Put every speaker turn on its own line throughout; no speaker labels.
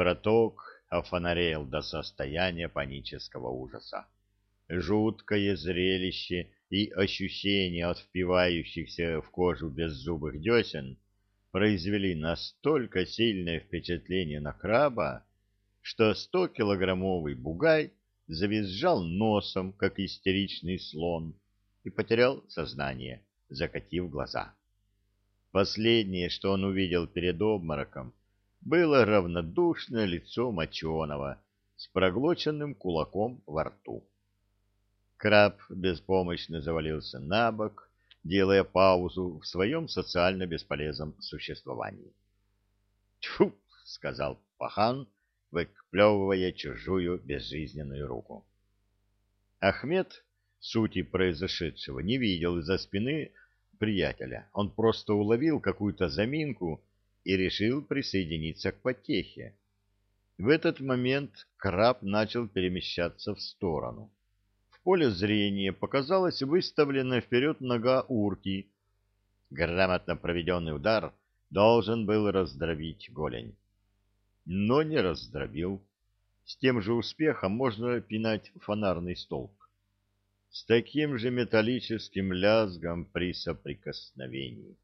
Браток офонарел до состояния панического ужаса. Жуткое зрелище и ощущение от впивающихся в кожу беззубых десен произвели настолько сильное впечатление на краба, что сто-килограммовый бугай завизжал носом, как истеричный слон, и потерял сознание, закатив глаза. Последнее, что он увидел перед обмороком, было равнодушное лицо моченого с проглоченным кулаком во рту. Краб беспомощно завалился на бок, делая паузу в своем социально бесполезном существовании. «Тьфу!» — сказал пахан, выплевывая чужую безжизненную руку. Ахмед сути произошедшего не видел из-за спины приятеля. Он просто уловил какую-то заминку и решил присоединиться к потехе. В этот момент краб начал перемещаться в сторону. В поле зрения показалась выставленная вперед нога урки. Грамотно проведенный удар должен был раздробить голень. Но не раздробил. С тем же успехом можно пинать фонарный столб. С таким же металлическим лязгом при соприкосновении.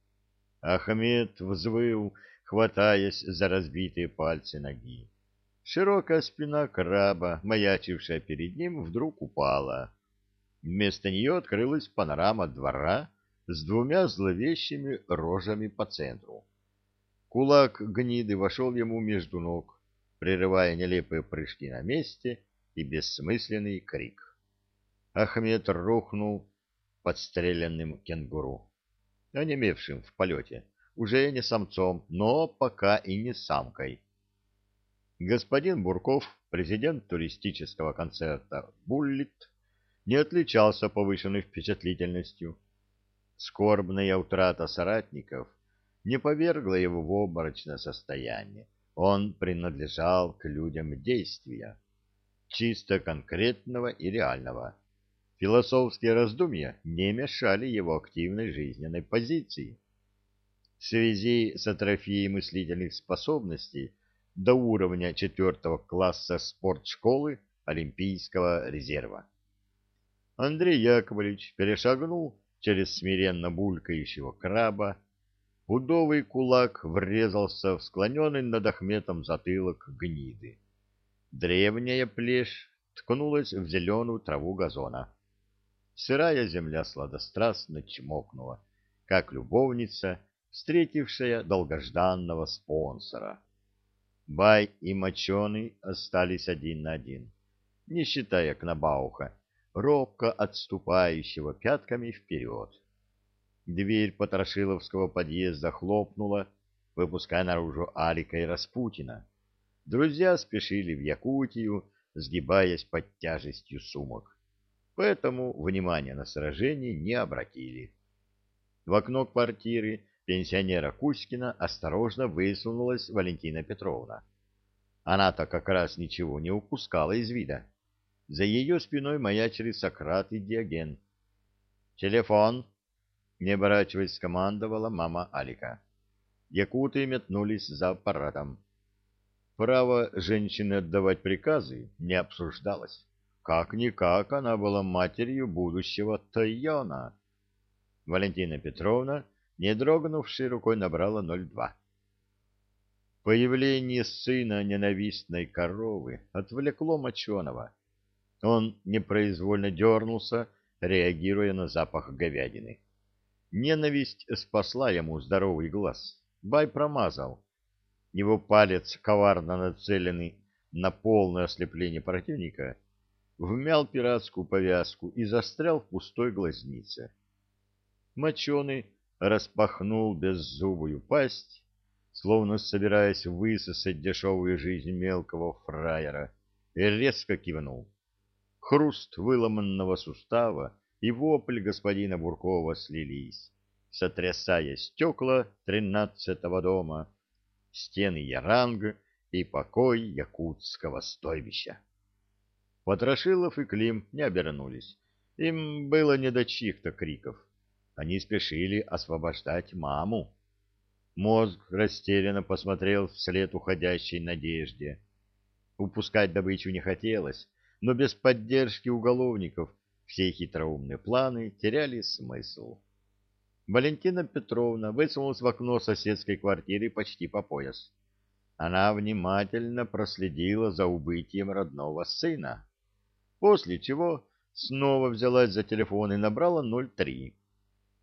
Ахмед взвыл, хватаясь за разбитые пальцы ноги. Широкая спина краба, маячившая перед ним, вдруг упала. Вместо нее открылась панорама двора с двумя зловещими рожами по центру. Кулак гниды вошел ему между ног, прерывая нелепые прыжки на месте и бессмысленный крик. Ахмед рухнул подстреленным кенгуру онемевшим в полете, уже не самцом, но пока и не самкой. Господин Бурков, президент туристического концерта «Буллит», не отличался повышенной впечатлительностью. Скорбная утрата соратников не повергла его в обморочное состояние. Он принадлежал к людям действия, чисто конкретного и реального. Философские раздумья не мешали его активной жизненной позиции. В связи с атрофией мыслительных способностей до уровня четвертого класса спортшколы Олимпийского резерва. Андрей Яковлевич перешагнул через смиренно булькающего краба, пудовый кулак врезался в склоненный над Ахметом затылок гниды. Древняя плешь ткнулась в зеленую траву газона. Сырая земля сладострастно чмокнула, как любовница, встретившая долгожданного спонсора. Бай и Моченый остались один на один, не считая Кнабауха, робко отступающего пятками вперед. Дверь Потрошиловского подъезда хлопнула, выпуская наружу Алика и Распутина. Друзья спешили в Якутию, сгибаясь под тяжестью сумок поэтому внимания на сражение не обратили. В окно квартиры пенсионера Кузькина осторожно высунулась Валентина Петровна. Она-то как раз ничего не упускала из вида. За ее спиной маячили Сократ и Диоген. «Телефон!» — не оборачиваясь, скомандовала мама Алика. Якуты метнулись за аппаратом. Право женщины отдавать приказы не обсуждалось. Как-никак она была матерью будущего Тайона. Валентина Петровна, не дрогнувшей рукой, набрала 02. Появление сына ненавистной коровы отвлекло моченого. Он непроизвольно дернулся, реагируя на запах говядины. Ненависть спасла ему здоровый глаз. Бай промазал. Его палец, коварно нацеленный на полное ослепление противника, вмял пиратскую повязку и застрял в пустой глазнице. Моченый распахнул беззубую пасть, словно собираясь высосать дешевую жизнь мелкого фраера, и резко кивнул. Хруст выломанного сустава и вопль господина Буркова слились, сотрясая стекла тринадцатого дома, стены Яранга и покой якутского стойбища. Потрошилов и Клим не обернулись. Им было не до чьих-то криков. Они спешили освобождать маму. Мозг растерянно посмотрел вслед уходящей надежде. Упускать добычу не хотелось, но без поддержки уголовников все хитроумные планы теряли смысл. Валентина Петровна высунулась в окно соседской квартиры почти по пояс. Она внимательно проследила за убытием родного сына, после чего снова взялась за телефон и набрала 03.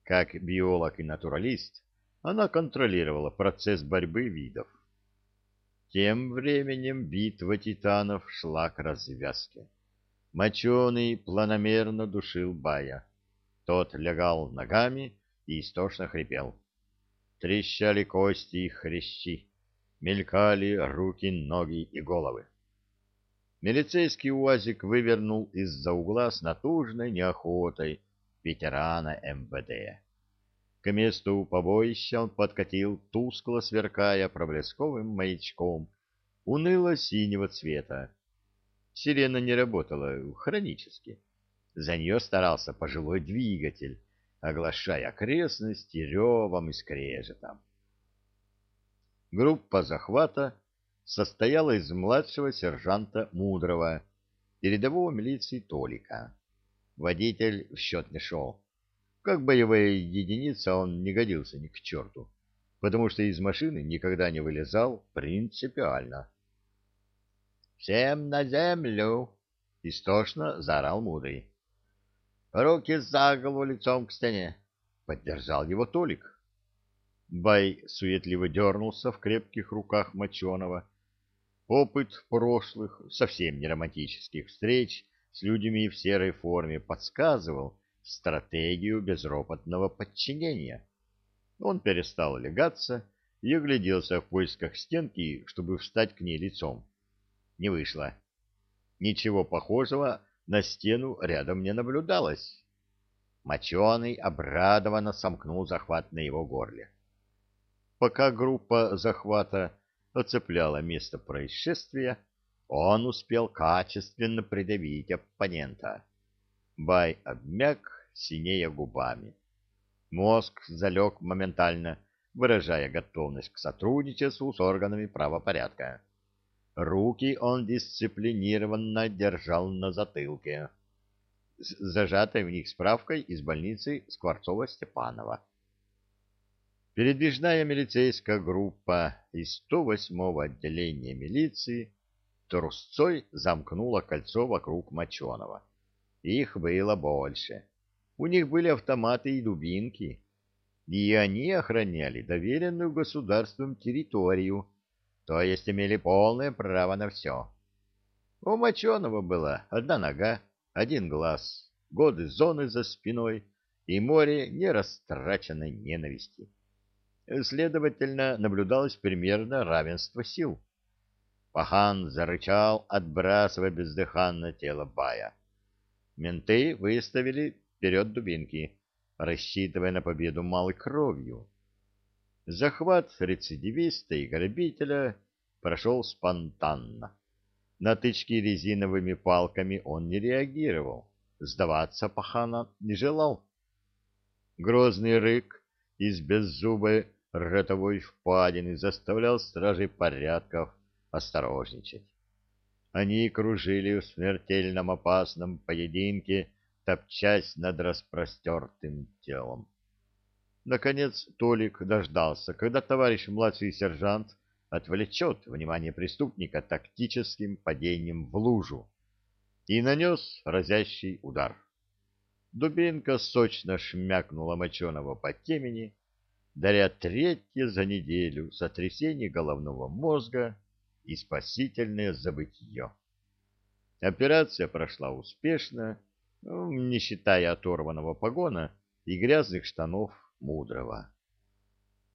Как биолог и натуралист, она контролировала процесс борьбы видов. Тем временем битва титанов шла к развязке. Моченый планомерно душил Бая. Тот лягал ногами и истошно хрипел. Трещали кости и хрящи, мелькали руки, ноги и головы. Милицейский УАЗик вывернул из-за угла с натужной неохотой ветерана МВД. К месту побоища он подкатил, тускло сверкая проблесковым маячком, уныло-синего цвета. Сирена не работала хронически. За нее старался пожилой двигатель, оглашая окрестности ревом и скрежетом. Группа захвата состояла из младшего сержанта Мудрого и рядового милиции Толика. Водитель в счет не шел. Как боевая единица он не годился ни к черту, потому что из машины никогда не вылезал принципиально. «Всем на землю!» — истошно заорал Мудрый. «Руки за голову лицом к стене!» — поддержал его Толик. Бай суетливо дернулся в крепких руках Моченого. Опыт прошлых, совсем не романтических встреч с людьми в серой форме подсказывал стратегию безропотного подчинения. Он перестал легаться и огляделся в поисках стенки, чтобы встать к ней лицом. Не вышло. Ничего похожего на стену рядом не наблюдалось. Моченый обрадованно сомкнул захват на его горле. Пока группа захвата оцепляла место происшествия, он успел качественно придавить оппонента. Бай обмяк, синея губами. Мозг залег моментально, выражая готовность к сотрудничеству с органами правопорядка. Руки он дисциплинированно держал на затылке, с зажатой в них справкой из больницы Скворцова-Степанова. Передвижная милицейская группа из 108-го отделения милиции трусцой замкнула кольцо вокруг Моченого. Их было больше. У них были автоматы и дубинки, и они охраняли доверенную государством территорию, то есть имели полное право на все. У Моченого была одна нога, один глаз, годы зоны за спиной и море нерастраченной ненависти. Следовательно, наблюдалось примерно равенство сил. Пахан зарычал, отбрасывая бездыханное тело Бая. Менты выставили вперед дубинки, рассчитывая на победу малой кровью. Захват рецидивиста и грабителя прошел спонтанно. На тычки резиновыми палками он не реагировал, сдаваться пахана не желал. Грозный рык из беззубой ротовой впадины заставлял стражей порядков осторожничать. Они кружили в смертельном опасном поединке, топчась над распростертым телом. Наконец Толик дождался, когда товарищ младший сержант отвлечет внимание преступника тактическим падением в лужу и нанес разящий удар. Дубинка сочно шмякнула моченого по темени, даря третье за неделю сотрясение головного мозга и спасительное забытье. Операция прошла успешно, не считая оторванного погона и грязных штанов мудрого.